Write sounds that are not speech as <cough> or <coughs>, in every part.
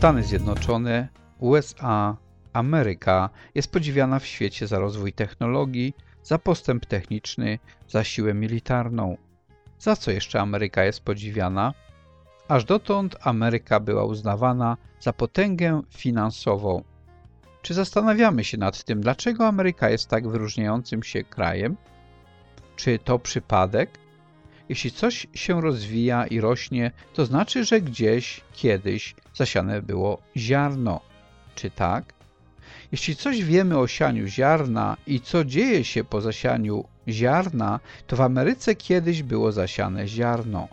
Stany Zjednoczone, USA, Ameryka jest podziwiana w świecie za rozwój technologii, za postęp techniczny, za siłę militarną. Za co jeszcze Ameryka jest podziwiana? Aż dotąd Ameryka była uznawana za potęgę finansową. Czy zastanawiamy się nad tym, dlaczego Ameryka jest tak wyróżniającym się krajem? Czy to przypadek? Jeśli coś się rozwija i rośnie, to znaczy, że gdzieś, kiedyś zasiane było ziarno. Czy tak? Jeśli coś wiemy o sianiu ziarna i co dzieje się po zasianiu ziarna, to w Ameryce kiedyś było zasiane ziarno.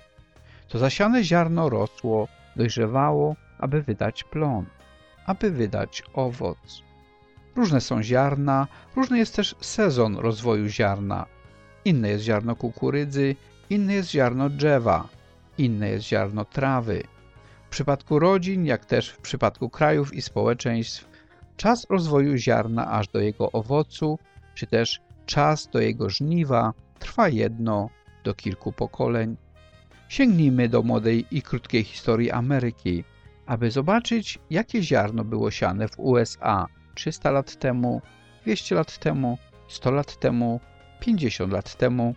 To zasiane ziarno rosło, dojrzewało, aby wydać plon, aby wydać owoc. Różne są ziarna, różny jest też sezon rozwoju ziarna. Inne jest ziarno kukurydzy, inne jest ziarno drzewa, inne jest ziarno trawy. W przypadku rodzin, jak też w przypadku krajów i społeczeństw, czas rozwoju ziarna aż do jego owocu, czy też czas do jego żniwa trwa jedno do kilku pokoleń. Sięgnijmy do młodej i krótkiej historii Ameryki, aby zobaczyć, jakie ziarno było siane w USA 300 lat temu, 200 lat temu, 100 lat temu, 50 lat temu,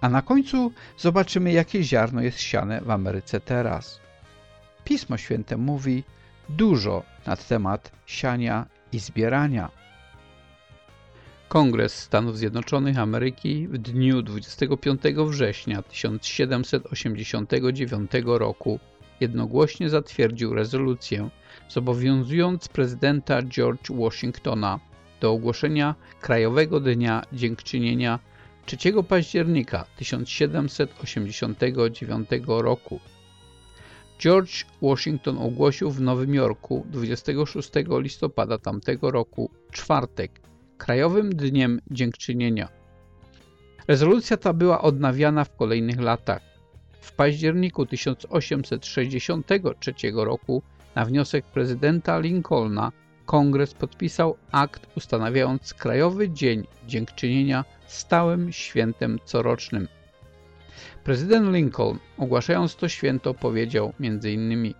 a na końcu zobaczymy, jakie ziarno jest siane w Ameryce teraz. Pismo Święte mówi dużo na temat siania i zbierania. Kongres Stanów Zjednoczonych Ameryki w dniu 25 września 1789 roku jednogłośnie zatwierdził rezolucję zobowiązując prezydenta George Washingtona do ogłoszenia Krajowego Dnia Dziękczynienia 3 października 1789 roku. George Washington ogłosił w Nowym Jorku 26 listopada tamtego roku czwartek Krajowym Dniem Dziękczynienia. Rezolucja ta była odnawiana w kolejnych latach. W październiku 1863 roku na wniosek prezydenta Lincolna Kongres podpisał akt ustanawiając Krajowy Dzień Dziękczynienia stałym świętem corocznym. Prezydent Lincoln, ogłaszając to święto, powiedział m.in.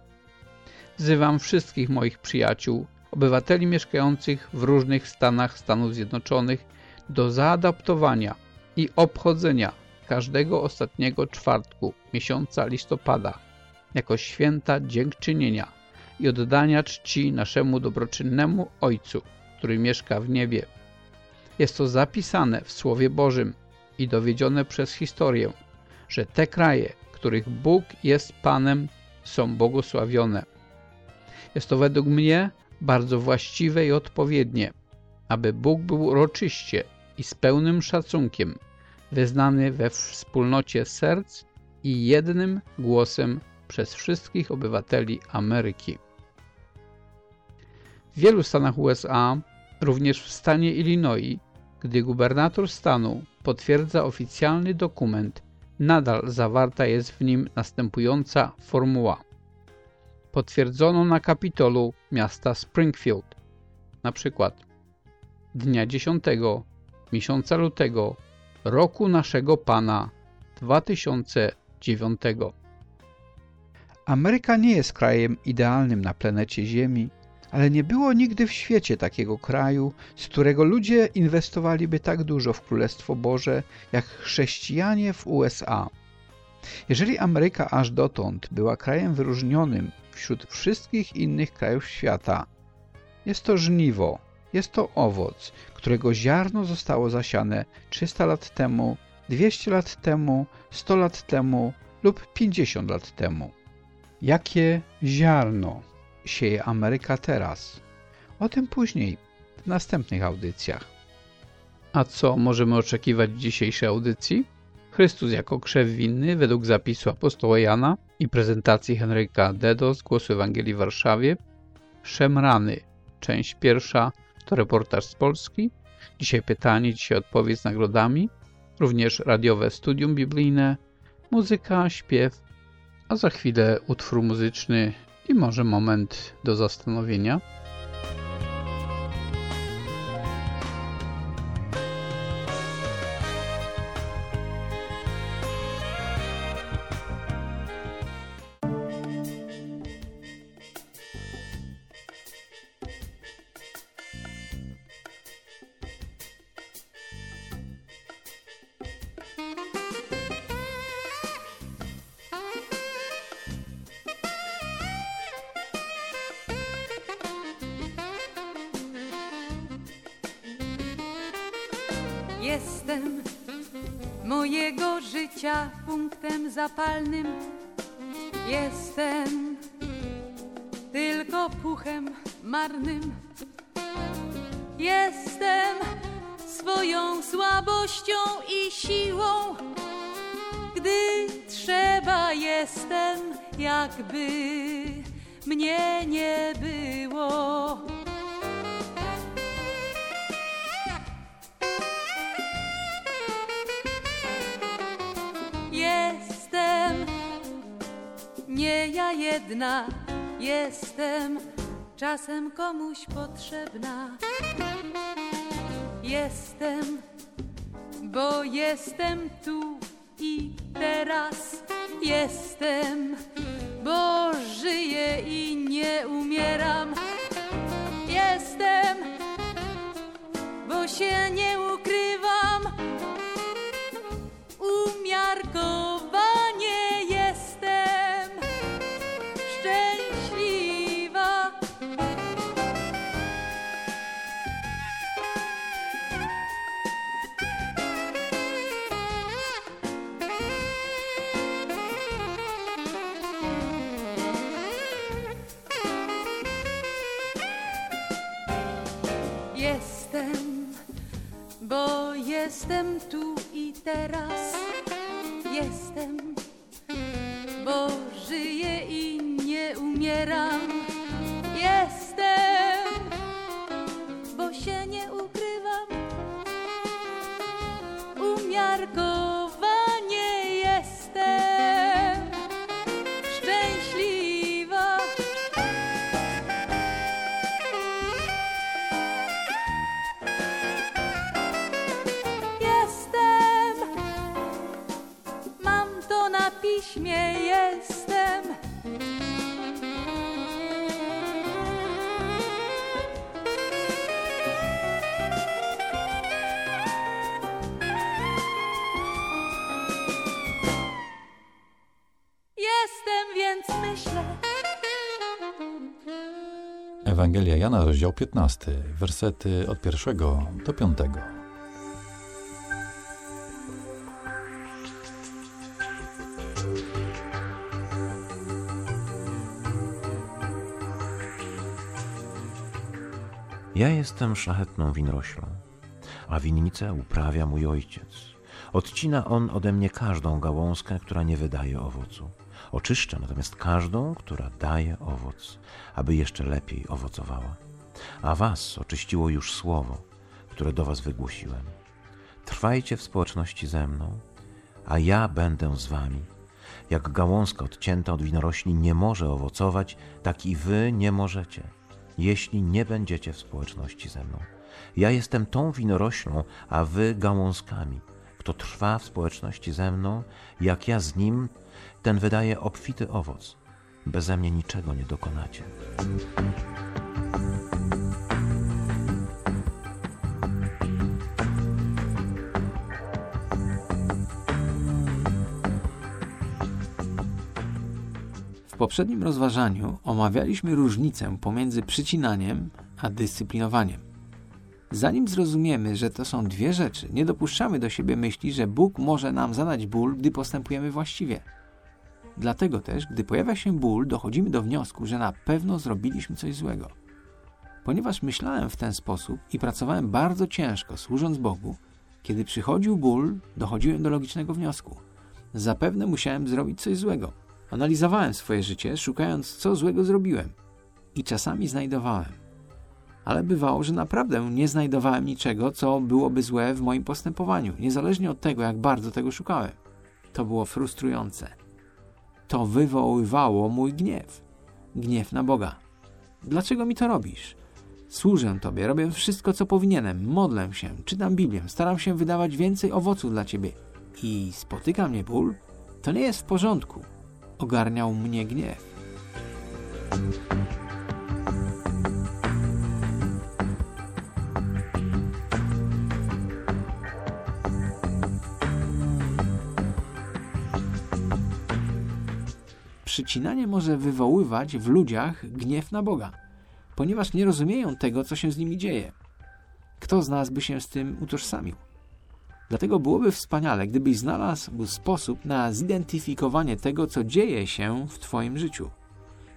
Wzywam wszystkich moich przyjaciół, obywateli mieszkających w różnych stanach Stanów Zjednoczonych do zaadaptowania i obchodzenia każdego ostatniego czwartku miesiąca listopada jako święta dziękczynienia i oddania czci naszemu dobroczynnemu Ojcu, który mieszka w niebie. Jest to zapisane w Słowie Bożym i dowiedzione przez historię, że te kraje, których Bóg jest Panem, są błogosławione. Jest to według mnie bardzo właściwe i odpowiednie, aby Bóg był uroczyście i z pełnym szacunkiem wyznany we wspólnocie serc i jednym głosem przez wszystkich obywateli Ameryki. W wielu stanach USA, również w stanie Illinois, gdy gubernator stanu potwierdza oficjalny dokument, nadal zawarta jest w nim następująca formuła. Potwierdzono na kapitolu miasta Springfield, na przykład dnia 10 miesiąca lutego roku naszego Pana 2009. Ameryka nie jest krajem idealnym na planecie Ziemi, ale nie było nigdy w świecie takiego kraju, z którego ludzie inwestowaliby tak dużo w Królestwo Boże, jak chrześcijanie w USA. Jeżeli Ameryka aż dotąd była krajem wyróżnionym wśród wszystkich innych krajów świata, jest to żniwo, jest to owoc, którego ziarno zostało zasiane 300 lat temu, 200 lat temu, 100 lat temu lub 50 lat temu. Jakie ziarno sieje Ameryka teraz? O tym później, w następnych audycjach. A co możemy oczekiwać w dzisiejszej audycji? Chrystus jako krzew winny według zapisu apostoła Jana i prezentacji Henryka Dedo z Głosu Ewangelii w Warszawie. Szemrany, część pierwsza to reportaż z Polski. Dzisiaj pytanie, dzisiaj odpowiedź z nagrodami. Również radiowe studium biblijne, muzyka, śpiew, a za chwilę utwór muzyczny i może moment do zastanowienia. Ja jedna, jestem czasem komuś potrzebna. Jestem, bo jestem tu i teraz. Jestem, bo żyję i nie umieram. Jestem, bo się nie ukrywam. Ewangelia Jana, rozdział 15, wersety od pierwszego do piątego. Ja jestem szlachetną winroślą, a winnicę uprawia mój ojciec. Odcina on ode mnie każdą gałązkę, która nie wydaje owocu. Oczyszcza natomiast każdą, która daje owoc, aby jeszcze lepiej owocowała. A was oczyściło już słowo, które do was wygłosiłem. Trwajcie w społeczności ze mną, a ja będę z wami. Jak gałązka odcięta od winorośli nie może owocować, tak i wy nie możecie, jeśli nie będziecie w społeczności ze mną. Ja jestem tą winoroślą, a wy gałązkami. Kto trwa w społeczności ze mną, jak ja z nim, ten wydaje obfity owoc. Beze mnie niczego nie dokonacie. W poprzednim rozważaniu omawialiśmy różnicę pomiędzy przycinaniem a dyscyplinowaniem. Zanim zrozumiemy, że to są dwie rzeczy, nie dopuszczamy do siebie myśli, że Bóg może nam zadać ból, gdy postępujemy właściwie. Dlatego też, gdy pojawia się ból, dochodzimy do wniosku, że na pewno zrobiliśmy coś złego. Ponieważ myślałem w ten sposób i pracowałem bardzo ciężko, służąc Bogu, kiedy przychodził ból, dochodziłem do logicznego wniosku. Zapewne musiałem zrobić coś złego. Analizowałem swoje życie, szukając, co złego zrobiłem. I czasami znajdowałem. Ale bywało, że naprawdę nie znajdowałem niczego, co byłoby złe w moim postępowaniu, niezależnie od tego, jak bardzo tego szukałem. To było frustrujące. To wywoływało mój gniew. Gniew na Boga. Dlaczego mi to robisz? Służę Tobie, robię wszystko, co powinienem, modlę się, czytam Biblię, staram się wydawać więcej owocu dla Ciebie. I spotyka mnie ból? To nie jest w porządku. Ogarniał mnie gniew. Przycinanie może wywoływać w ludziach gniew na Boga, ponieważ nie rozumieją tego, co się z nimi dzieje. Kto z nas by się z tym utożsamił? Dlatego byłoby wspaniale, gdybyś znalazł sposób na zidentyfikowanie tego, co dzieje się w Twoim życiu.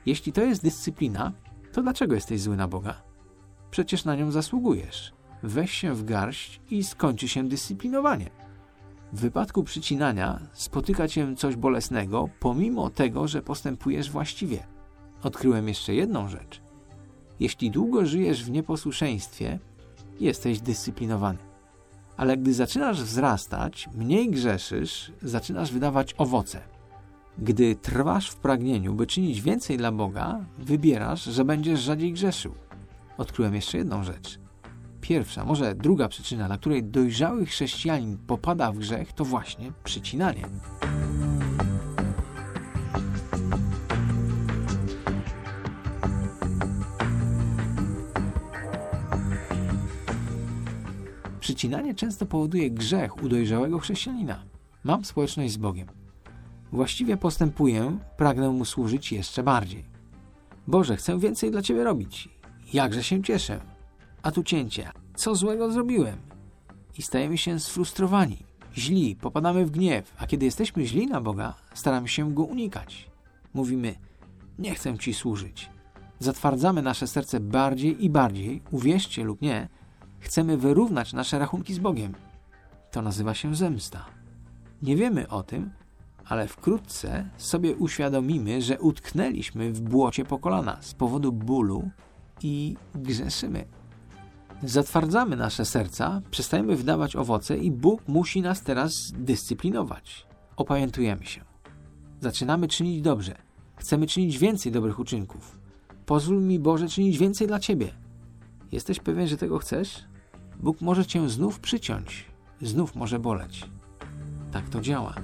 Jeśli to jest dyscyplina, to dlaczego jesteś zły na Boga? Przecież na nią zasługujesz. Weź się w garść i skończy się dyscyplinowanie. W wypadku przycinania spotyka cię coś bolesnego, pomimo tego, że postępujesz właściwie. Odkryłem jeszcze jedną rzecz. Jeśli długo żyjesz w nieposłuszeństwie, jesteś dyscyplinowany. Ale gdy zaczynasz wzrastać, mniej grzeszysz, zaczynasz wydawać owoce. Gdy trwasz w pragnieniu, by czynić więcej dla Boga, wybierasz, że będziesz rzadziej grzeszył. Odkryłem jeszcze jedną rzecz. Pierwsza, może druga przyczyna, dla której dojrzały chrześcijanin popada w grzech, to właśnie przycinanie. Przycinanie często powoduje grzech u dojrzałego chrześcijanina. Mam społeczność z Bogiem. Właściwie postępuję, pragnę Mu służyć jeszcze bardziej. Boże, chcę więcej dla Ciebie robić. Jakże się cieszę. A tu cięcie. Co złego zrobiłem? I stajemy się sfrustrowani, źli, popadamy w gniew, a kiedy jesteśmy źli na Boga, staramy się Go unikać. Mówimy, nie chcę Ci służyć. Zatwardzamy nasze serce bardziej i bardziej, uwierzcie lub nie, chcemy wyrównać nasze rachunki z Bogiem. To nazywa się zemsta. Nie wiemy o tym, ale wkrótce sobie uświadomimy, że utknęliśmy w błocie po kolana z powodu bólu i grzeszymy. Zatwardzamy nasze serca, przestajemy wydawać owoce i Bóg musi nas teraz dyscyplinować. Opamiętujemy się. Zaczynamy czynić dobrze. Chcemy czynić więcej dobrych uczynków. Pozwól mi, Boże, czynić więcej dla Ciebie. Jesteś pewien, że tego chcesz? Bóg może Cię znów przyciąć. Znów może boleć. Tak to działa.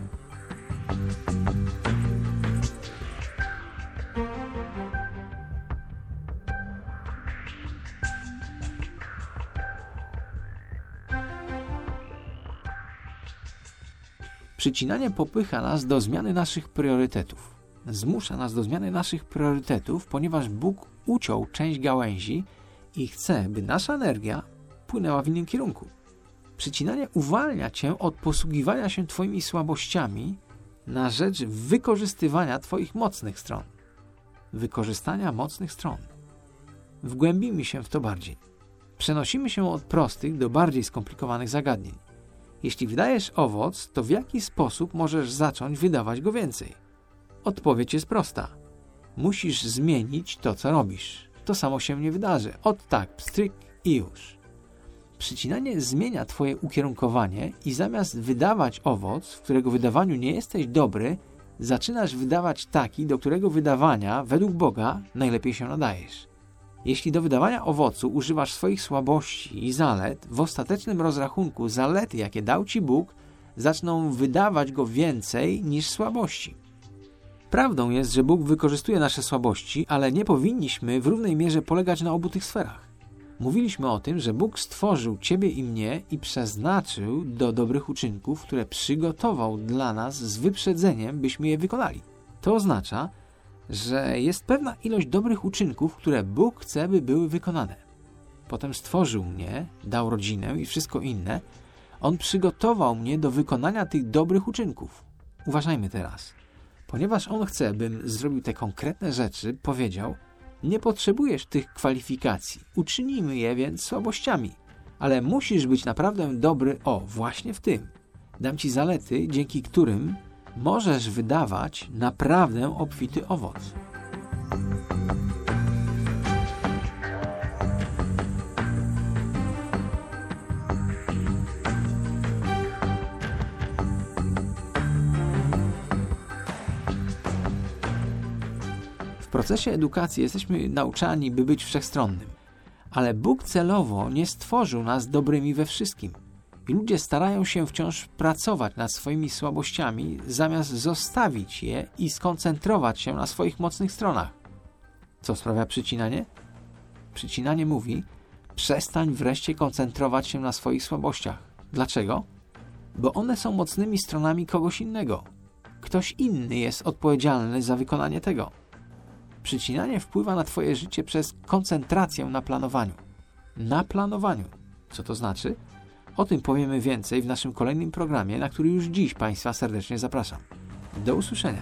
Przycinanie popycha nas do zmiany naszych priorytetów. Zmusza nas do zmiany naszych priorytetów, ponieważ Bóg uciął część gałęzi i chce, by nasza energia płynęła w innym kierunku. Przycinanie uwalnia cię od posługiwania się Twoimi słabościami na rzecz wykorzystywania Twoich mocnych stron. Wykorzystania mocnych stron. Wgłębimy się w to bardziej. Przenosimy się od prostych do bardziej skomplikowanych zagadnień. Jeśli wydajesz owoc, to w jaki sposób możesz zacząć wydawać go więcej? Odpowiedź jest prosta. Musisz zmienić to, co robisz. To samo się nie wydarzy. Od tak, pstryk i już. Przycinanie zmienia Twoje ukierunkowanie i zamiast wydawać owoc, w którego wydawaniu nie jesteś dobry, zaczynasz wydawać taki, do którego wydawania, według Boga, najlepiej się nadajesz. Jeśli do wydawania owocu używasz swoich słabości i zalet, w ostatecznym rozrachunku zalety, jakie dał Ci Bóg, zaczną wydawać go więcej niż słabości. Prawdą jest, że Bóg wykorzystuje nasze słabości, ale nie powinniśmy w równej mierze polegać na obu tych sferach. Mówiliśmy o tym, że Bóg stworzył Ciebie i mnie i przeznaczył do dobrych uczynków, które przygotował dla nas z wyprzedzeniem, byśmy je wykonali. To oznacza, że jest pewna ilość dobrych uczynków, które Bóg chce, by były wykonane. Potem stworzył mnie, dał rodzinę i wszystko inne. On przygotował mnie do wykonania tych dobrych uczynków. Uważajmy teraz. Ponieważ On chce, bym zrobił te konkretne rzeczy, powiedział: Nie potrzebujesz tych kwalifikacji, uczynimy je więc słabościami, ale musisz być naprawdę dobry, o, właśnie w tym. Dam ci zalety, dzięki którym możesz wydawać naprawdę obfity owoc. W procesie edukacji jesteśmy nauczani, by być wszechstronnym, ale Bóg celowo nie stworzył nas dobrymi we wszystkim – i ludzie starają się wciąż pracować nad swoimi słabościami, zamiast zostawić je i skoncentrować się na swoich mocnych stronach. Co sprawia przycinanie? Przycinanie mówi: przestań wreszcie koncentrować się na swoich słabościach. Dlaczego? Bo one są mocnymi stronami kogoś innego. Ktoś inny jest odpowiedzialny za wykonanie tego. Przycinanie wpływa na Twoje życie przez koncentrację na planowaniu. Na planowaniu. Co to znaczy? O tym powiemy więcej w naszym kolejnym programie, na który już dziś Państwa serdecznie zapraszam. Do usłyszenia.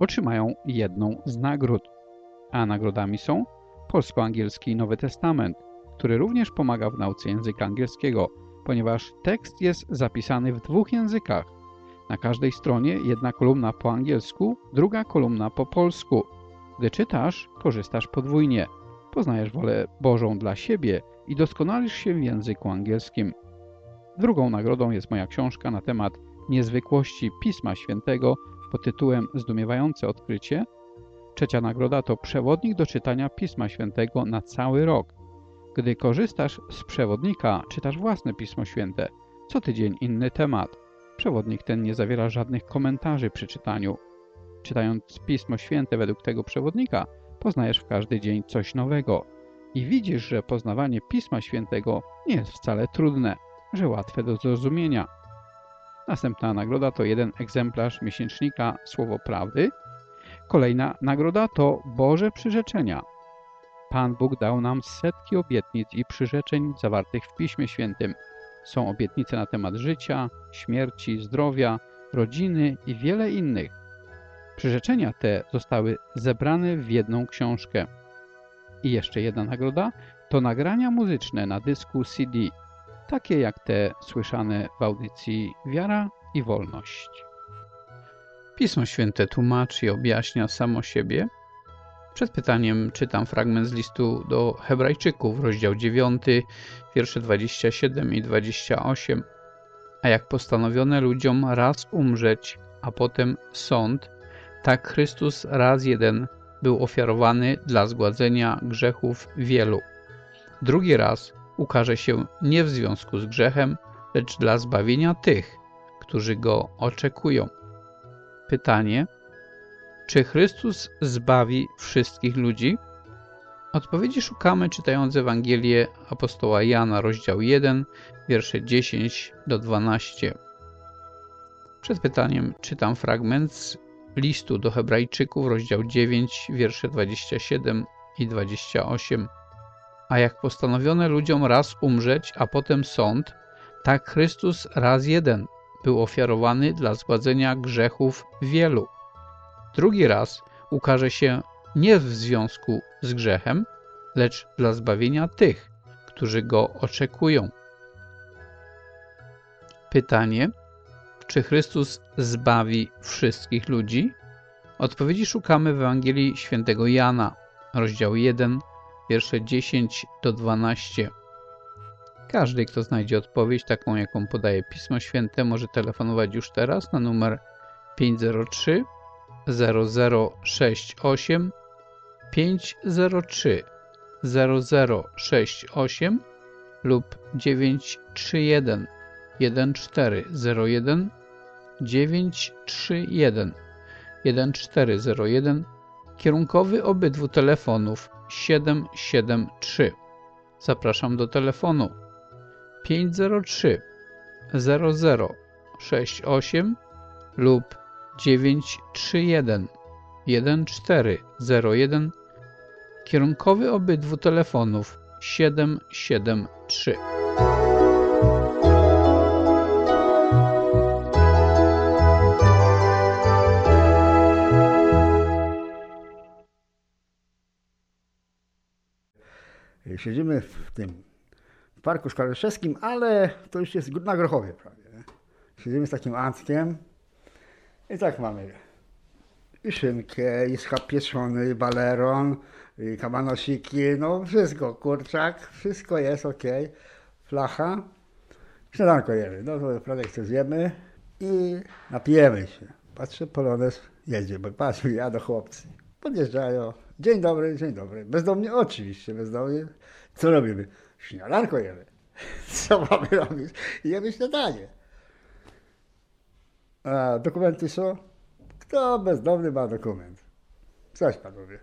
otrzymają jedną z nagród. A nagrodami są polsko-angielski Nowy Testament, który również pomaga w nauce języka angielskiego, ponieważ tekst jest zapisany w dwóch językach. Na każdej stronie jedna kolumna po angielsku, druga kolumna po polsku. Gdy czytasz, korzystasz podwójnie. Poznajesz wolę Bożą dla siebie i doskonalisz się w języku angielskim. Drugą nagrodą jest moja książka na temat niezwykłości Pisma Świętego pod tytułem Zdumiewające odkrycie. Trzecia nagroda to przewodnik do czytania Pisma Świętego na cały rok. Gdy korzystasz z przewodnika, czytasz własne Pismo Święte. Co tydzień inny temat. Przewodnik ten nie zawiera żadnych komentarzy przy czytaniu. Czytając Pismo Święte według tego przewodnika, poznajesz w każdy dzień coś nowego i widzisz, że poznawanie Pisma Świętego nie jest wcale trudne, że łatwe do zrozumienia. Następna nagroda to jeden egzemplarz miesięcznika Słowo Prawdy. Kolejna nagroda to Boże Przyrzeczenia. Pan Bóg dał nam setki obietnic i przyrzeczeń zawartych w Piśmie Świętym. Są obietnice na temat życia, śmierci, zdrowia, rodziny i wiele innych. Przyrzeczenia te zostały zebrane w jedną książkę. I jeszcze jedna nagroda to nagrania muzyczne na dysku CD, takie jak te słyszane w audycji Wiara i Wolność. Pismo Święte tłumaczy i objaśnia samo siebie. Przed pytaniem czytam fragment z listu do Hebrajczyków, rozdział 9, wiersze 27 i 28. A jak postanowione ludziom raz umrzeć, a potem sąd, tak Chrystus raz jeden był ofiarowany dla zgładzenia grzechów wielu. Drugi raz ukaże się nie w związku z grzechem, lecz dla zbawienia tych, którzy go oczekują. Pytanie: czy Chrystus zbawi wszystkich ludzi? Odpowiedzi szukamy czytając Ewangelię apostoła Jana, rozdział 1, wiersze 10 do 12. Przed pytaniem czytam fragment z listu do Hebrajczyków, rozdział 9, wiersze 27 i 28. A jak postanowione ludziom raz umrzeć, a potem sąd, tak Chrystus raz jeden był ofiarowany dla zgładzenia grzechów wielu. Drugi raz ukaże się nie w związku z grzechem, lecz dla zbawienia tych, którzy go oczekują. Pytanie, czy Chrystus zbawi wszystkich ludzi? Odpowiedzi szukamy w Ewangelii Świętego Jana, rozdział 1, wiersze 10 do 12. Każdy, kto znajdzie odpowiedź taką, jaką podaje Pismo Święte, może telefonować już teraz na numer 503 0068 503 0068 lub 931 1401 931 1401 kierunkowy obydwu telefonów 773. Zapraszam do telefonu 503 0068 lub 931 1401 kierunkowy obydwu telefonów 773. Siedzimy w tym Parku Szkarleszewskim, ale to już jest na Grochowie prawie. Siedzimy z takim Antkiem i tak mamy i szynkę, i schab pieczony, baleron, i kabanosiki, no wszystko, kurczak, wszystko jest ok. Flacha, śniadanko jemy, no to Franek co zjemy i napijemy się. Patrzę, Polonez jedzie, bo patrzę, jadą chłopcy. Podjeżdżają, dzień dobry, dzień dobry. Bezdomnie, oczywiście, bezdomnie. Co robimy? Śniadanko jemy. <laughs> Co mamy robić? Jemy śniadanie. A dokumenty są? Kto bezdomny ma dokument? Coś panowie.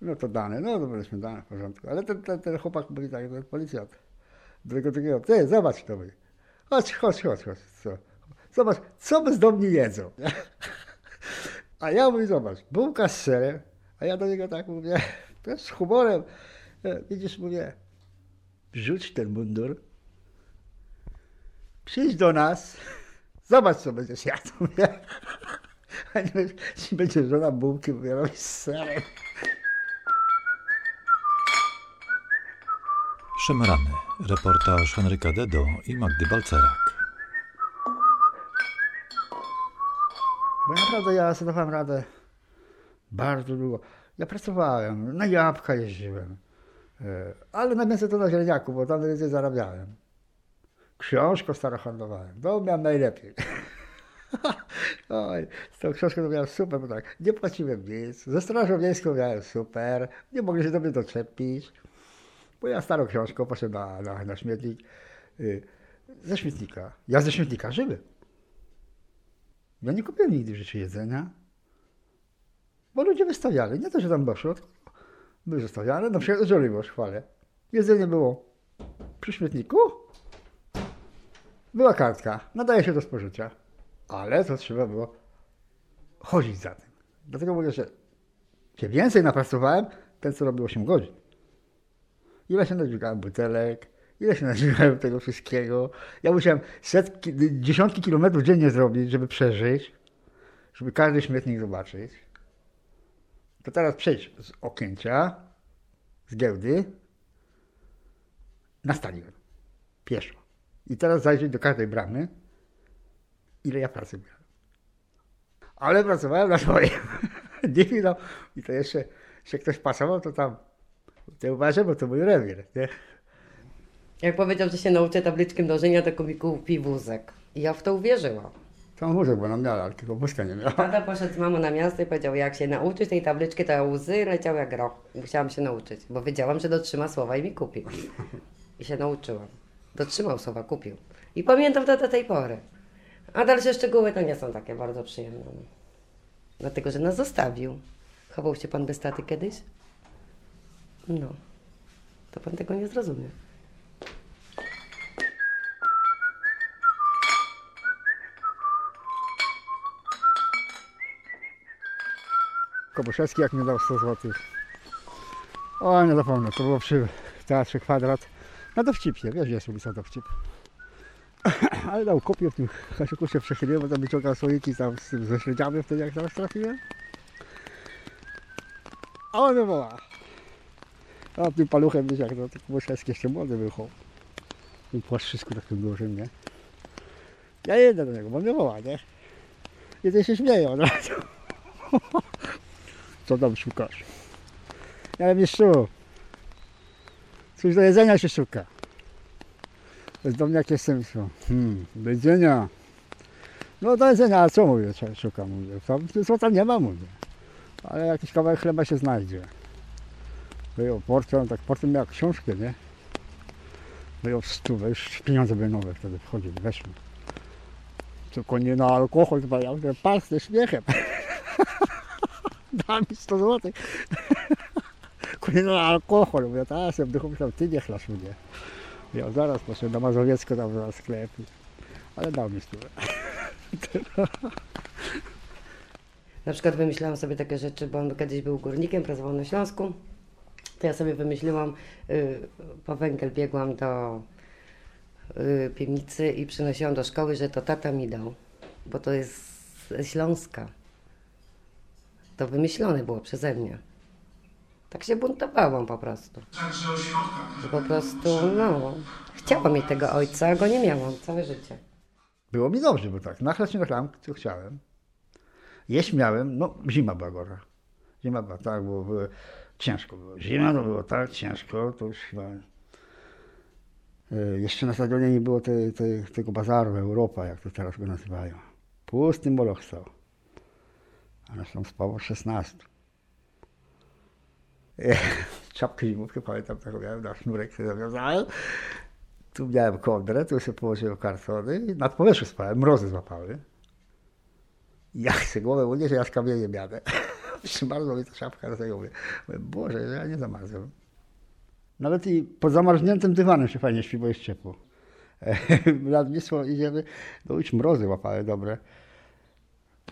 No to dane, no to dane w porządku. Ale ten, ten, ten chłopak mówi tak, ten policjant. Do tego takiego, ty, zobacz to mówi. Chodź, chodź, chodź, chodź. Co? Zobacz, co bezdomni jedzą. <laughs> A ja mówię, zobacz, bułka z serem, a ja do niego tak mówię, <laughs> z humorem. e, Widzisz, mówię, rzuć ten mundur, przyjdź do nas, <laughs> zobacz, co będziesz jadł. <laughs> Mówię. A nie będzie żona bułki, mówię, robić z serem. Szemrany. Reportaż Henryka Dedo i Magdy Balcerak. Bo naprawdę ja sobie dawałem radę bardzo długo. Ja pracowałem, na jabłka jeździłem, e, ale na mięso to na zieleniaku, bo tam więcej zarabiałem. Książkę staro handlowałem, miałem najlepiej. <laughs> Oj, z tą książką to miałem super, bo tak, nie płaciłem nic, ze strażą miejską miałem super, nie mogli się do mnie doczepić, bo ja starą książką poszedłem na, na, na śmietnik, y, ze śmietnika, ja ze śmietnika żyłem. Ja nie kupiłem nigdy w życiu jedzenia, bo ludzie wystawiali. Nie to, że tam było w środku. Były zostawiane, na przykład żoliborz chwalę. Jedzenie było przy śmietniku. Była kartka, nadaje się do spożycia, ale to trzeba było chodzić za tym. Dlatego mówię, że się więcej napracowałem, ten co robił 8 godzin. Ile się nadźwigałem butelek, ile się nadźwigałem tego wszystkiego. Ja musiałem setki, dziesiątki kilometrów dziennie zrobić, żeby przeżyć, żeby każdy śmietnik zobaczyć. To teraz przejdź z Okęcia, z giełdy, na stadion, pieszo. I teraz zajrzeć do każdej bramy, ile ja pracy miałem. Ale pracowałem na swoim. <laughs> Chwilą. I to jeszcze, się ktoś pasował, to tam, nie uważaj, bo to mój rewir, nie? Jak powiedział, że się nauczy tabliczki mnożenia, to mi kupi wózek. I ja w to uwierzyłam. To wózek, bo ona miała, ale tylko wózka nie miała. Tata poszedł z mamą na miasto i powiedział, jak się nauczyć tej tabliczki, to łzy leciały jak groch. Musiałam się nauczyć, bo wiedziałam, że dotrzyma słowa i mi kupi. I się nauczyłam. Dotrzymał słowa, kupił. I pamiętam to do tej pory. A dalsze szczegóły to nie są takie bardzo przyjemne. Dlatego, że nas zostawił. Chował się pan bez taty kiedyś? No. To pan tego nie zrozumie. Kobuszewski jak mi dał 100 zł. O, nie zapomnę, to było przy Teatrze Kwadrat. Na dowcipie, wiesz, jest ulica Dowcip. <coughs> Ale dał kupię w tym haszyku się przechyliłem, bo tam wyciągał słoiki tam z tym ze śledziami wtedy jak zaraz trafiłem. A on mnie woła. A tym paluchem, wiesz jak to, to Kobuszewski jeszcze młody był chłop. Tym płaszczysku takim dużym, nie? Ja jedę do niego, bo mnie woła, nie? I ten się śmieje od razu. <laughs> Co tam szukasz? Ja mówię, mistrzu, coś do jedzenia się szuka. Bezdomniak jestem, co? Hmm, do jedzenia. No do jedzenia, a co mówię, szukam, mówię. Tam, co tam nie ma, mówię. Ale jakiś kawałek chleba się znajdzie. Wyjął portfel, tak portfel miał książkę, nie? Wyjął stówę, już pieniądze były nowe wtedy wchodzili, weszły. Tylko nie na alkohol, chyba ja mówię, ze śmiechem. <laughs> Da mi 100 zł. Na alkohol. A ja w duchu myślałem, ty nie chlasz mnie. Ja zaraz poszedłem do Mazowiecko tam na sklep. Ale dał mi stówę. Na przykład wymyślałam sobie takie rzeczy, bo on kiedyś był górnikiem, pracował na Śląsku. To ja sobie wymyśliłam, y, po węgiel biegłam do y, piwnicy i przynosiłam do szkoły, że to tata mi dał, bo to jest ze Śląska. To wymyślone było przeze mnie. Tak się buntowałam po prostu. Że po prostu, no, chciałam mieć tego ojca, a go nie miałam całe życie. Było mi dobrze, bo tak, nachlać nie nachlałem, co chciałem. Jeść miałem, no zima była gora. Zima była tak, było, było ciężko było. Zima to było tak ciężko, to już chyba... E, Jeszcze na stadionie nie było tej, tej, tego bazaru Europa, jak to teraz go nazywają. Pusty moloch stał. A nas tam spało 16. E, Czapkę zimówkę pamiętam taką miałem, na sznurek sobie zawiązałem. Tu miałem kołdrę, tu sobie położyłem kartony i nad powierzchnią spałem, mrozy złapały. I Jak chcę głowę unieść, ja z kamieniem jadę. <laughs> Przymarzła mi ta mówię, mówię, Boże, ja nie zamarzłem. Nawet i pod zamarzniętym dywanem się fajnie śpi, bo jest ciepło. <laughs> Nad Wisłą idziemy, no już mrozy łapały dobre.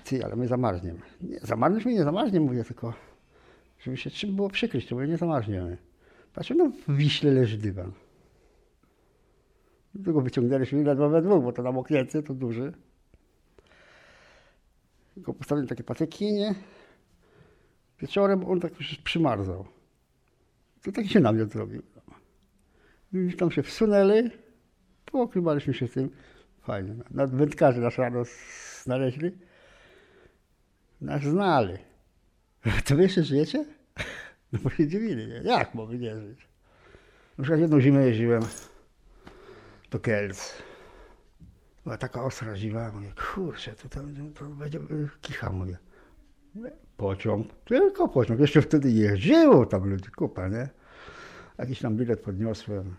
Ty, ale my zamarzniemy. Nie, zamarzniesz mi nie zamarzniemy, mówię tylko, żeby się czym było przykryć, to mówię, nie zamarzniemy. Patrzę, no w Wiśle leży dywan. Dlatego wyciągnęliśmy ledwo we dwóch, bo to namoknięty, to duży. Tylko postawiłem takie patyki, nie? Wieczorem on tak już przymarzał. To taki się namiot zrobił. I tam się wsunęli, pokrywaliśmy się tym. Fajnie. Nad wędkarzy nas rano znaleźli. Nas znali. <laughs> To wy jeszcze żyjecie? <laughs> No bo się dziwili, nie? Jak mogli nie żyć? Na przykład jedną zimę jeździłem do Kielc. Była taka ostra zima, mówię, kurczę, to, to, to będzie kicha. Mówię, Pociąg, tylko pociąg. Jeszcze wtedy jeździło tam ludzi, kupa, nie? Jakiś tam bilet podniosłem.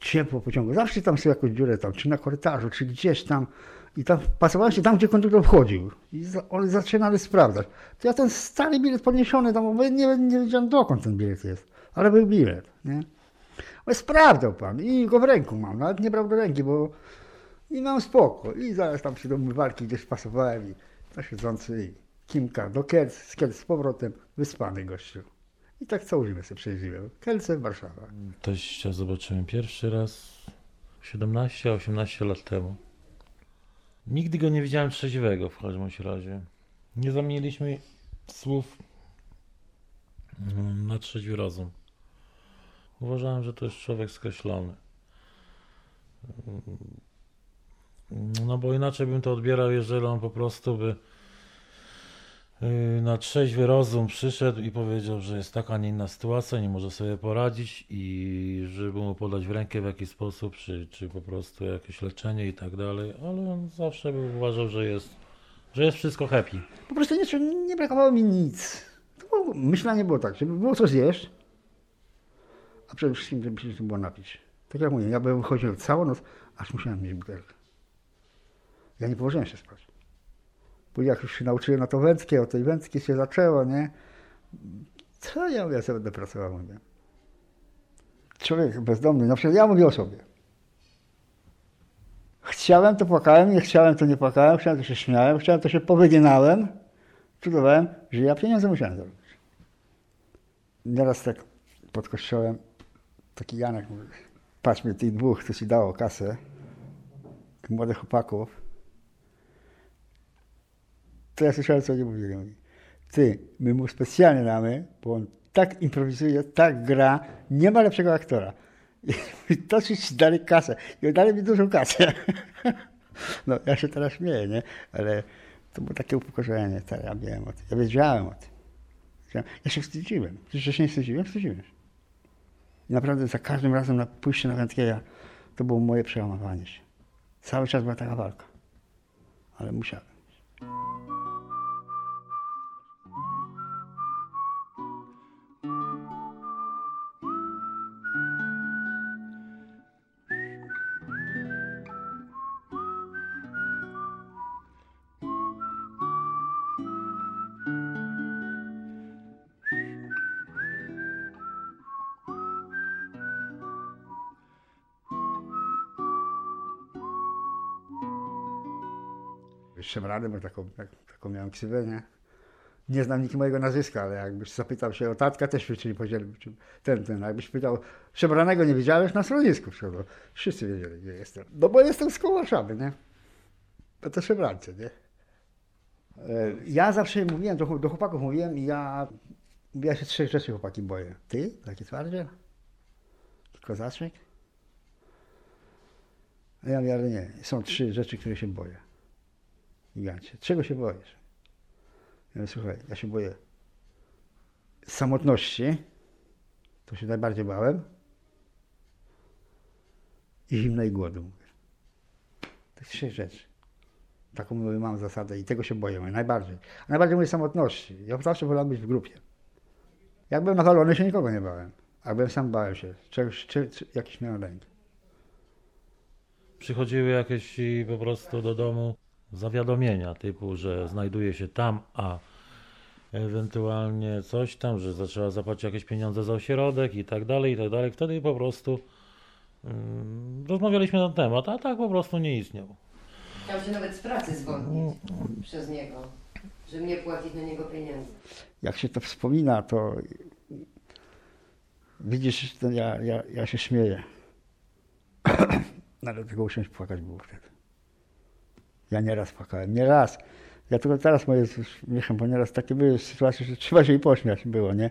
Ciepło pociągu. Zawsze tam sobie jakąś dziurę tam, czy na korytarzu, czy gdzieś tam. I tam pasowałem się tam, gdzie konduktor wchodził. I za, oni zaczynali sprawdzać. To ja ten stary bilet podniesiony tam, bo nie, nie wiedziałem dokąd ten bilet jest. Ale był bilet, nie? Ale sprawdzał pan i go w ręku mam. Nawet nie brał do ręki, bo i mam spoko. I zaraz tam się do umywalki gdzieś pasowałem i na siedzący Kimka do Kielc, z Kielc z powrotem, wyspany gościu. I tak całą zimę sobie przejeździłem. Kielce, Warszawa. Teścia zobaczyłem pierwszy raz 17-18 lat temu. Nigdy go nie widziałem trzeźwego w każdym razie. Nie zamieniliśmy słów mm, na trzeźwy rozum. Uważałem, że to jest człowiek skreślony. Mm, No bo inaczej bym to odbierał, jeżeli on po prostu by na trzeźwy rozum przyszedł i powiedział, że jest taka, nie inna sytuacja, nie może sobie poradzić i żeby mu podać w rękę w jakiś sposób, czy, czy po prostu jakieś leczenie i tak dalej, ale on zawsze by uważał, że jest, że jest wszystko happy. Po prostu nie, nie brakowało mi nic. Myślenie było tak, żeby było co zjeść, a przede wszystkim, żeby się było napić. Tak jak mówię, ja bym chodził całą noc, aż musiałem mieć butelkę. Ja nie położyłem się spać. Jak już się nauczyłem na to wędkie, o tej wędkie się zaczęło, nie? Co ja mówię, sobie będę pracował, mówię. Człowiek bezdomny, na przykład ja mówię o sobie. Chciałem, to płakałem, nie chciałem, to nie płakałem, chciałem, to się śmiałem, chciałem, to się powyginałem. Cudowałem, że ja pieniądze musiałem zarobić. Nieraz tak pod kościołem taki Janek mówi, patrz mnie tych dwóch, co ci dało kasę, młodych chłopaków, to ja słyszałem, co oni mówili. Mówi, Ty, my mu specjalnie damy, bo on tak improwizuje, tak gra, nie ma lepszego aktora. I to ci dali kasę. I dali mi dużą kasę. <laughs> No, ja się teraz śmieję, nie? Ale to było takie upokorzenie, tak, ja wiem o tym. Ja wiedziałem o tym. Ja się wstydziłem. Przecież się nie wstydziłem? Wstydziłem. I naprawdę za każdym razem na pójście na wędkę ja, to było moje przełamywanie się. Cały czas była taka walka. Ale musiałem. Szemrany, bo taką, tak, taką miałem ksywę, nie? Nie znam nikim mojego nazwiska, ale jakbyś zapytał się o tatka, też by nie podzielił. Ten, ten, jakbyś pytał, Szemranego nie widziałeś na schronisku. Wszyscy wiedzieli, gdzie jestem. No bo jestem z koło nie? No to Szemrance, nie? E, Ja zawsze mówiłem, do, do chłopaków mówiłem ja, ja się trzech rzeczy chłopaki boję. Ty, taki twardziel? Kozaczek? A ja mówię, ale nie, są trzy rzeczy, które się boję. Gigancie. Czego się boisz? Ja mówię, słuchaj, ja się boję samotności, to się najbardziej bałem, i zimna i głodu. Mówię. Trzy rzeczy. Taką mam zasadę i tego się boję mówię, najbardziej. A najbardziej mówię samotności. Ja zawsze wolałem być w grupie. Jak byłem nawalony, się nikogo nie bałem. A byłem sam, bałem się. Czegoś, czy, czy, jakiś miałem lęk. Przychodziły jakieś po prostu do domu zawiadomienia typu, że znajduje się tam, a ewentualnie coś tam, że zaczęła zapłacić jakieś pieniądze za ośrodek i tak dalej, i tak dalej. Wtedy po prostu mm, rozmawialiśmy na ten temat, a tak po prostu nie istniał. Chciał się nawet z pracy zwolnić przez niego, żeby nie płacić na niego pieniędzy. Jak się to wspomina, to widzisz, to ja, ja, ja się śmieję. <clears throat> Ale tylko usiąść płakać było wtedy. Ja nieraz płakałem, nieraz. Ja tylko teraz moje śmiechem, bo nieraz takie były sytuacje, że trzeba się i pośmiać było, nie?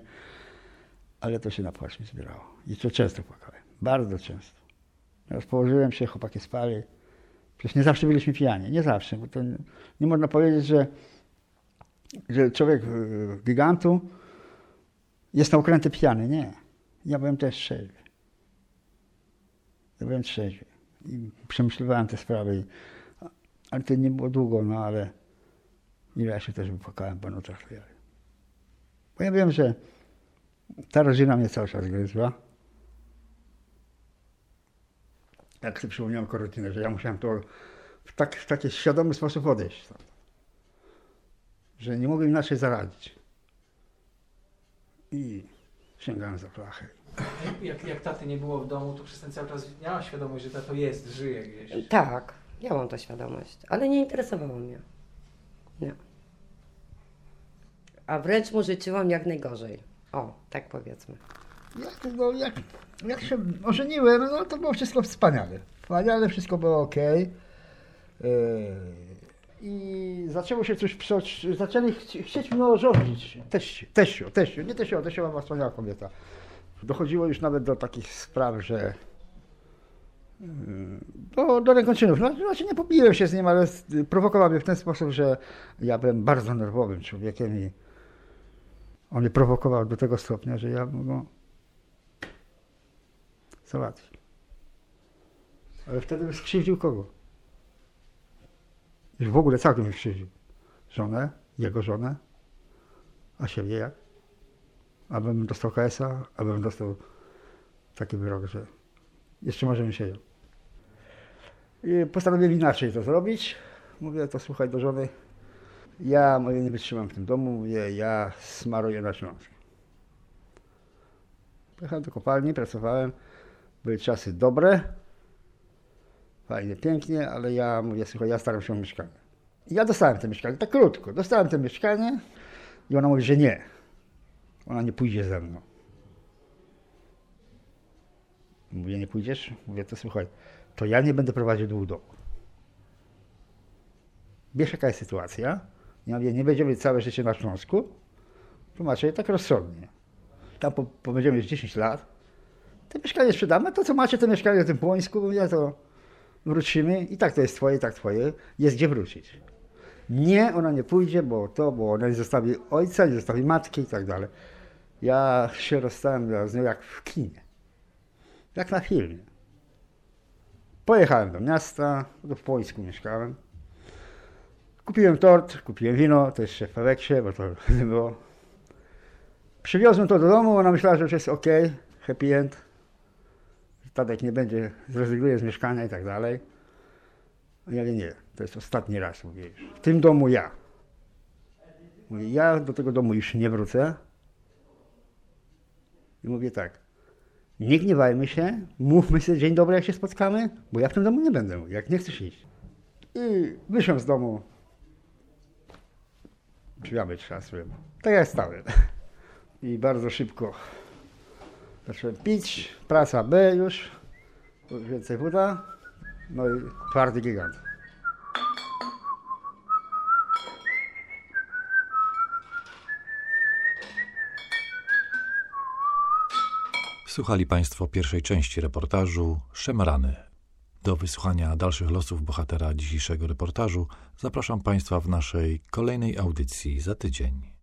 Ale to się na płacz mi zbierało. I to często płakałem. Bardzo często. Raz położyłem się, chłopaki spali. Przecież nie zawsze byliśmy pijani. Nie zawsze, bo to nie, nie można powiedzieć, że, że człowiek y, gigantu jest na okręty pijany. Nie. Ja byłem też trzeźwy. Ja byłem trzeźwy. I przemyślewałem te sprawy. Ale to nie było długo, no ale ile ja się też wypłakałem po nocach. Bo ja wiem, że ta rodzina mnie cały czas gryzła. Jak sobie przypomniałem korotynę, że ja musiałem to w, tak, w taki świadomy sposób odejść. Że nie mogłem inaczej zaradzić. I sięgałem za flachę. Jak, jak taty nie było w domu, to przez ten cały czas miała świadomość, że tato jest, żyje gdzieś. Tak, miałam tą świadomość, ale nie interesowało mnie. Nie. A wręcz mu życzyłam jak najgorzej. O, tak powiedzmy. Jak, no, jak, jak się ożeniłem, no to było wszystko wspaniale. Wspaniale, wszystko było ok. I zaczęło się coś zaczęli chci- chcieć mnie rządzić. Teściu, teściu, teściu, nie teściu, teściu była wspaniała kobieta. Dochodziło już nawet do takich spraw, że do, do rękoczynów. No, znaczy nie pobiłem się z nim, ale prowokował mnie w ten sposób, że ja byłem bardzo nerwowym człowiekiem i on mnie prowokował do tego stopnia, że ja go załatwił. Ale wtedy skrzywdził kogo? Już w ogóle całkiem skrzywdził. Żonę, jego żonę, a siebie jak? Abym dostał KS-a, abym dostał taki wyrok, że jeszcze może bym siedział. I postanowiłem inaczej to zrobić. Mówię, to słuchaj do żony. Ja mówię, nie wytrzymam w tym domu, mówię, ja smaruję na Śląsk. Pojechałem do kopalni, pracowałem. Były czasy dobre, fajnie, pięknie, ale ja mówię, słuchaj, ja staram się o mieszkanie. I ja dostałem to mieszkanie, tak krótko. Dostałem to mieszkanie i ona mówi, że nie. Ona nie pójdzie ze mną. Mówię, nie pójdziesz? Mówię, to słuchaj, to ja nie będę prowadził dwóch domów. Wiesz, jaka jest sytuacja? Ja mówię, nie będziemy całe życie na Śląsku. Tłumaczę tak rozsądnie. Tam po, po będziemy już 10 lat. To mieszkanie sprzedamy, to co macie, to mieszkanie w tym Płońsku, mówię, to wrócimy. I tak to jest twoje, tak twoje. Jest gdzie wrócić. Nie, ona nie pójdzie, bo to, bo ona nie zostawi ojca, nie zostawi matki i tak dalej. Ja się rozstałem z nią jak w kinie. Jak na filmie. Pojechałem do miasta, w Płońsku mieszkałem. Kupiłem tort, kupiłem wino, to jeszcze w bo to <laughs> nie było. Przywiozłem to do domu, ona myślała, że już jest ok, happy end. Tadek nie będzie, zrezygnuje z mieszkania i tak dalej. Ja mówię, nie, to jest ostatni raz, mówię już. W tym domu ja. Mówię, ja do tego domu już nie wrócę. I mówię tak, nie gniewajmy się, mówmy sobie dzień dobry, jak się spotkamy, bo ja w tym domu nie będę, jak nie chcesz iść. I wyszłem z domu, drzwiami trzasłem. Tak jak stałem. I bardzo szybko zacząłem pić. Praca B już. Więcej woda. No i twardy gigant. Słuchali Państwo pierwszej części reportażu Szemrany. Do wysłuchania dalszych losów bohatera dzisiejszego reportażu zapraszam Państwa w naszej kolejnej audycji za tydzień.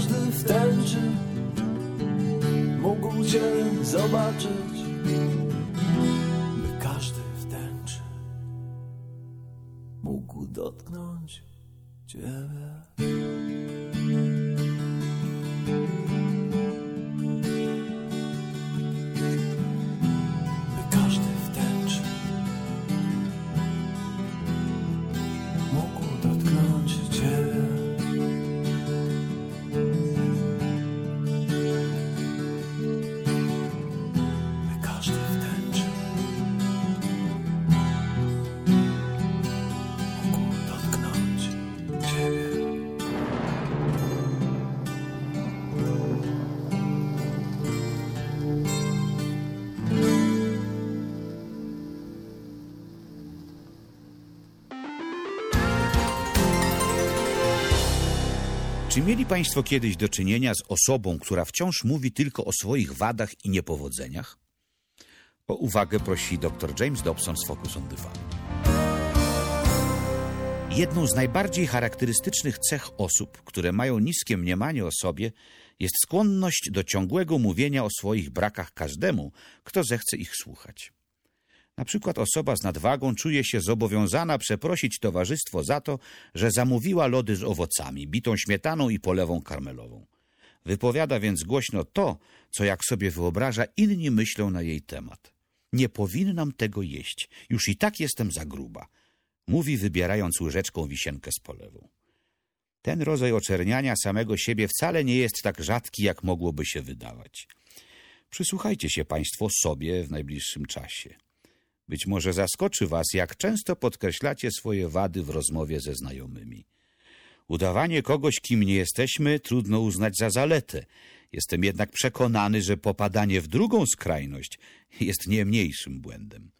Każdy w tęczy mógł Cię zobaczyć. By każdy w tęczy mógł dotknąć Ciebie. Mieli Państwo kiedyś do czynienia z osobą, która wciąż mówi tylko o swoich wadach i niepowodzeniach? O uwagę prosi dr James Dobson z Focus on the Family. Jedną z najbardziej charakterystycznych cech osób, które mają niskie mniemanie o sobie, jest skłonność do ciągłego mówienia o swoich brakach każdemu, kto zechce ich słuchać. Na przykład osoba z nadwagą czuje się zobowiązana przeprosić towarzystwo za to, że zamówiła lody z owocami, bitą śmietaną i polewą karmelową. Wypowiada więc głośno to, co jak sobie wyobraża inni myślą na jej temat. Nie powinnam tego jeść, już i tak jestem za gruba. Mówi wybierając łyżeczką wisienkę z polewą. Ten rodzaj oczerniania samego siebie wcale nie jest tak rzadki, jak mogłoby się wydawać. Przysłuchajcie się Państwo sobie w najbliższym czasie. Być może zaskoczy Was, jak często podkreślacie swoje wady w rozmowie ze znajomymi. Udawanie kogoś, kim nie jesteśmy, trudno uznać za zaletę. Jestem jednak przekonany, że popadanie w drugą skrajność jest nie mniejszym błędem.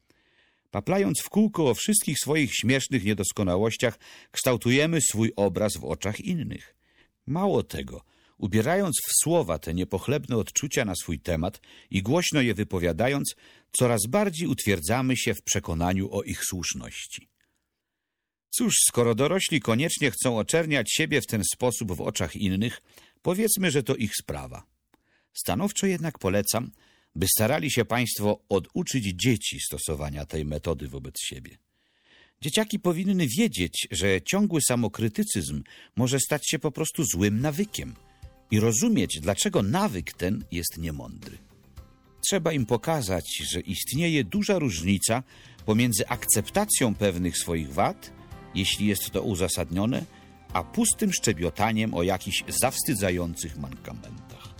Paplając w kółko o wszystkich swoich śmiesznych niedoskonałościach, kształtujemy swój obraz w oczach innych. Mało tego, ubierając w słowa te niepochlebne odczucia na swój temat i głośno je wypowiadając, coraz bardziej utwierdzamy się w przekonaniu o ich słuszności. Cóż, skoro dorośli koniecznie chcą oczerniać siebie w ten sposób w oczach innych, powiedzmy, że to ich sprawa. Stanowczo jednak polecam, by starali się Państwo oduczyć dzieci stosowania tej metody wobec siebie. Dzieciaki powinny wiedzieć, że ciągły samokrytycyzm może stać się po prostu złym nawykiem i rozumieć, dlaczego nawyk ten jest niemądry. Trzeba im pokazać, że istnieje duża różnica pomiędzy akceptacją pewnych swoich wad, jeśli jest to uzasadnione, a pustym szczebiotaniem o jakichś zawstydzających mankamentach.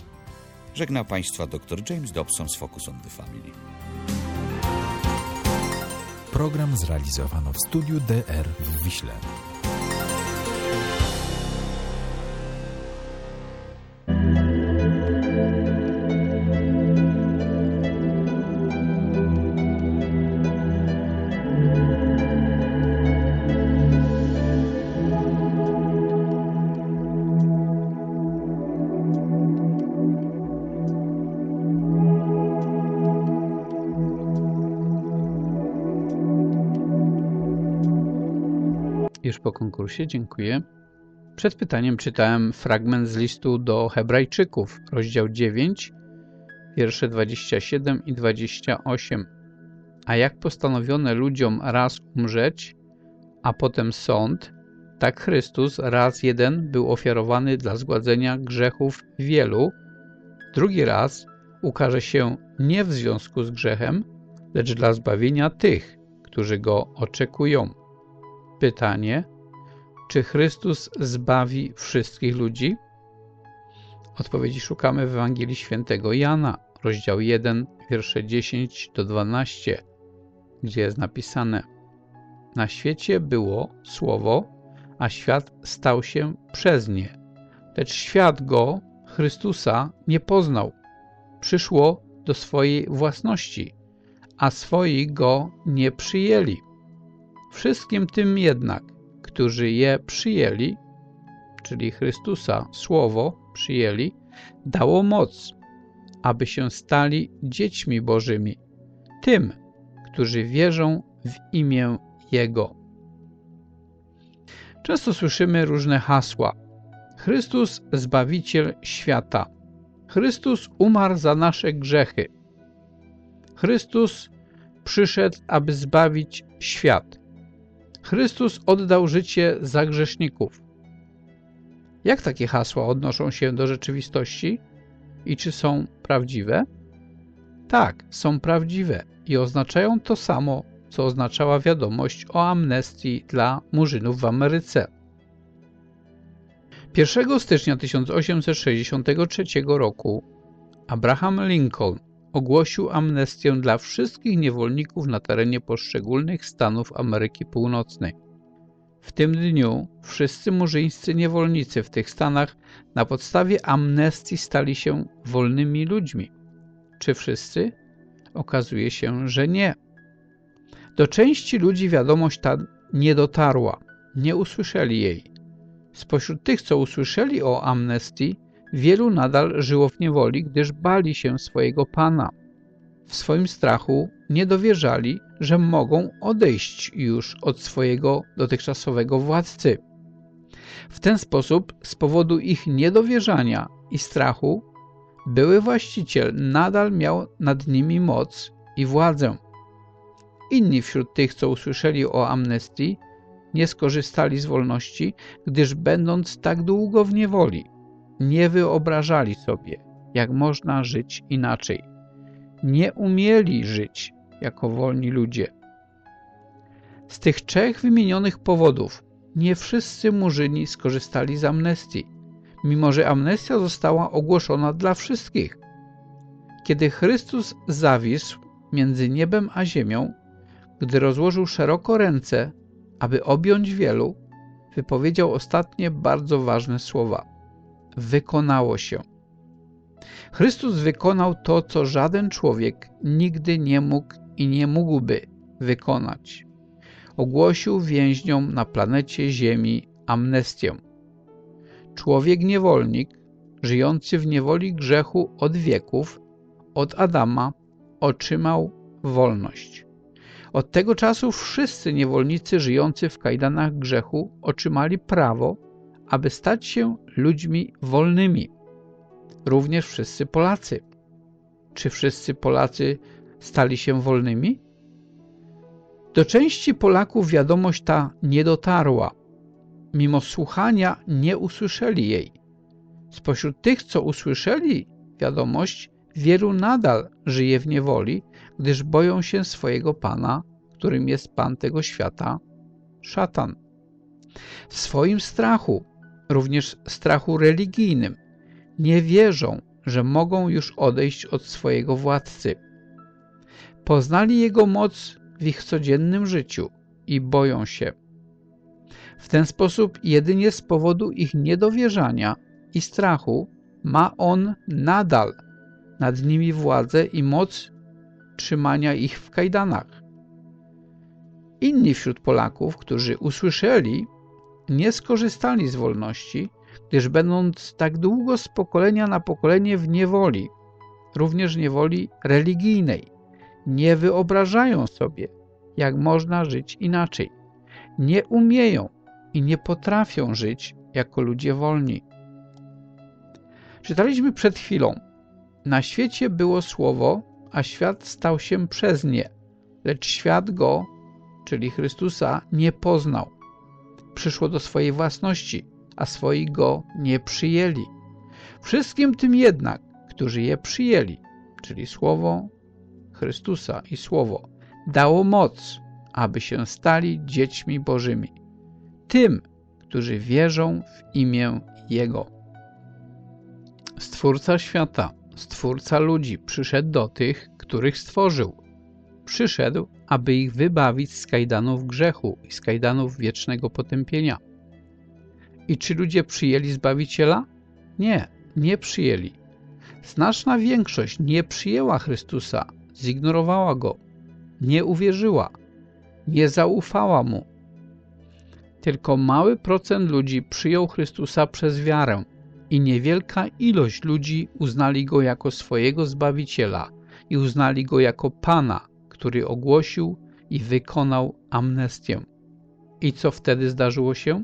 Żegna Państwa dr James Dobson z Focus on the Family. Program zrealizowano w studiu DR w Wiśle. Już po konkursie, dziękuję. Przed pytaniem czytałem fragment z listu do Hebrajczyków, rozdział 9, wiersze 27 i 28. A jak postanowione ludziom raz umrzeć, a potem sąd, tak Chrystus raz jeden był ofiarowany dla zgładzenia grzechów wielu, drugi raz ukaże się nie w związku z grzechem, lecz dla zbawienia tych, którzy go oczekują. Pytanie: czy Chrystus zbawi wszystkich ludzi? Odpowiedzi szukamy w Ewangelii Świętego Jana, rozdział 1, wiersze 10 do 12, gdzie jest napisane: Na świecie było słowo, a świat stał się przez nie. Lecz świat go, Chrystusa, nie poznał. Przyszło do swojej własności, a swoi go nie przyjęli. Wszystkim tym jednak, którzy je przyjęli, czyli Chrystusa, Słowo przyjęli, dało moc, aby się stali dziećmi Bożymi, tym, którzy wierzą w imię Jego. Często słyszymy różne hasła. Chrystus, Zbawiciel świata. Chrystus umarł za nasze grzechy. Chrystus przyszedł, aby zbawić świat. Chrystus oddał życie za grzeszników. Jak takie hasła odnoszą się do rzeczywistości i czy są prawdziwe? Tak, są prawdziwe i oznaczają to samo, co oznaczała wiadomość o amnestii dla murzynów w Ameryce. 1 stycznia 1863 roku Abraham Lincoln ogłosił amnestię dla wszystkich niewolników na terenie poszczególnych stanów Ameryki Północnej. W tym dniu wszyscy murzyńscy niewolnicy w tych stanach na podstawie amnestii stali się wolnymi ludźmi. Czy wszyscy? Okazuje się, że nie. Do części ludzi wiadomość ta nie dotarła, nie usłyszeli jej. Spośród tych, co usłyszeli o amnestii, wielu nadal żyło w niewoli, gdyż bali się swojego Pana. W swoim strachu nie dowierzali, że mogą odejść już od swojego dotychczasowego władcy. W ten sposób, z powodu ich niedowierzania i strachu, były właściciel nadal miał nad nimi moc i władzę. Inni wśród tych, co usłyszeli o amnestii, nie skorzystali z wolności, gdyż będąc tak długo w niewoli, nie wyobrażali sobie, jak można żyć inaczej. Nie umieli żyć jako wolni ludzie. Z tych trzech wymienionych powodów nie wszyscy murzyni skorzystali z amnestii, mimo że amnestia została ogłoszona dla wszystkich. Kiedy Chrystus zawisł między niebem a ziemią, gdy rozłożył szeroko ręce, aby objąć wielu, wypowiedział ostatnie bardzo ważne słowa. Wykonało się. Chrystus wykonał to, co żaden człowiek nigdy nie mógł i nie mógłby wykonać. Ogłosił więźniom na planecie Ziemi amnestię. Człowiek niewolnik, żyjący w niewoli grzechu od wieków, od Adama, otrzymał wolność. Od tego czasu wszyscy niewolnicy żyjący w kajdanach grzechu otrzymali prawo, aby stać się ludźmi wolnymi. Również wszyscy Polacy. Czy wszyscy Polacy stali się wolnymi? Do części Polaków wiadomość ta nie dotarła. Mimo słuchania nie usłyszeli jej. Spośród tych, co usłyszeli wiadomość, wielu nadal żyje w niewoli, gdyż boją się swojego Pana, którym jest Pan tego świata, szatan. W swoim strachu, również strachu religijnym, nie wierzą, że mogą już odejść od swojego władcy. Poznali Jego moc w ich codziennym życiu i boją się. W ten sposób jedynie z powodu ich niedowierzania i strachu ma On nadal nad nimi władzę i moc trzymania ich w kajdanach. Inni wśród Polaków, którzy usłyszeli, nie skorzystali z wolności, gdyż będąc tak długo z pokolenia na pokolenie w niewoli, również niewoli religijnej, nie wyobrażają sobie, jak można żyć inaczej. Nie umieją i nie potrafią żyć jako ludzie wolni. Czytaliśmy przed chwilą. Na świecie było słowo, a świat stał się przez nie, lecz świat go, czyli Chrystusa, nie poznał. Przyszło do swojej własności, a swoi go nie przyjęli. Wszystkim tym jednak, którzy je przyjęli, czyli Słowo Chrystusa i Słowo, dało moc, aby się stali dziećmi Bożymi. Tym, którzy wierzą w imię Jego. Stwórca świata, Stwórca ludzi przyszedł do tych, których stworzył. Przyszedł, aby ich wybawić z kajdanów grzechu i z kajdanów wiecznego potępienia. I czy ludzie przyjęli Zbawiciela? Nie, nie przyjęli. Znaczna większość nie przyjęła Chrystusa, zignorowała Go, nie uwierzyła, nie zaufała Mu. Tylko mały procent ludzi przyjął Chrystusa przez wiarę i niewielka ilość ludzi uznali Go jako swojego Zbawiciela i uznali Go jako Pana, który ogłosił i wykonał amnestię. I co wtedy zdarzyło się?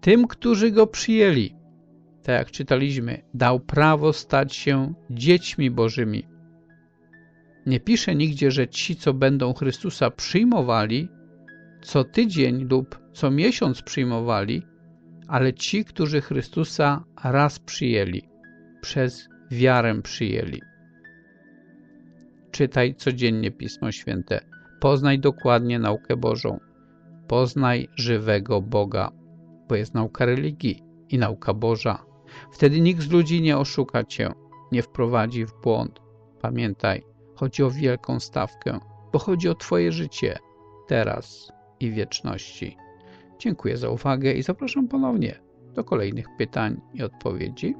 Tym, którzy Go przyjęli, tak jak czytaliśmy, dał prawo stać się dziećmi Bożymi. Nie pisze nigdzie, że ci, co będą Chrystusa przyjmowali, co tydzień lub co miesiąc przyjmowali, ale ci, którzy Chrystusa raz przyjęli, przez wiarę przyjęli. Czytaj codziennie Pismo Święte. Poznaj dokładnie naukę Bożą. Poznaj żywego Boga, bo jest nauka religii i nauka Boża. Wtedy nikt z ludzi nie oszuka cię, nie wprowadzi w błąd. Pamiętaj, chodzi o wielką stawkę, bo chodzi o twoje życie, teraz i wieczności. Dziękuję za uwagę i zapraszam ponownie do kolejnych pytań i odpowiedzi.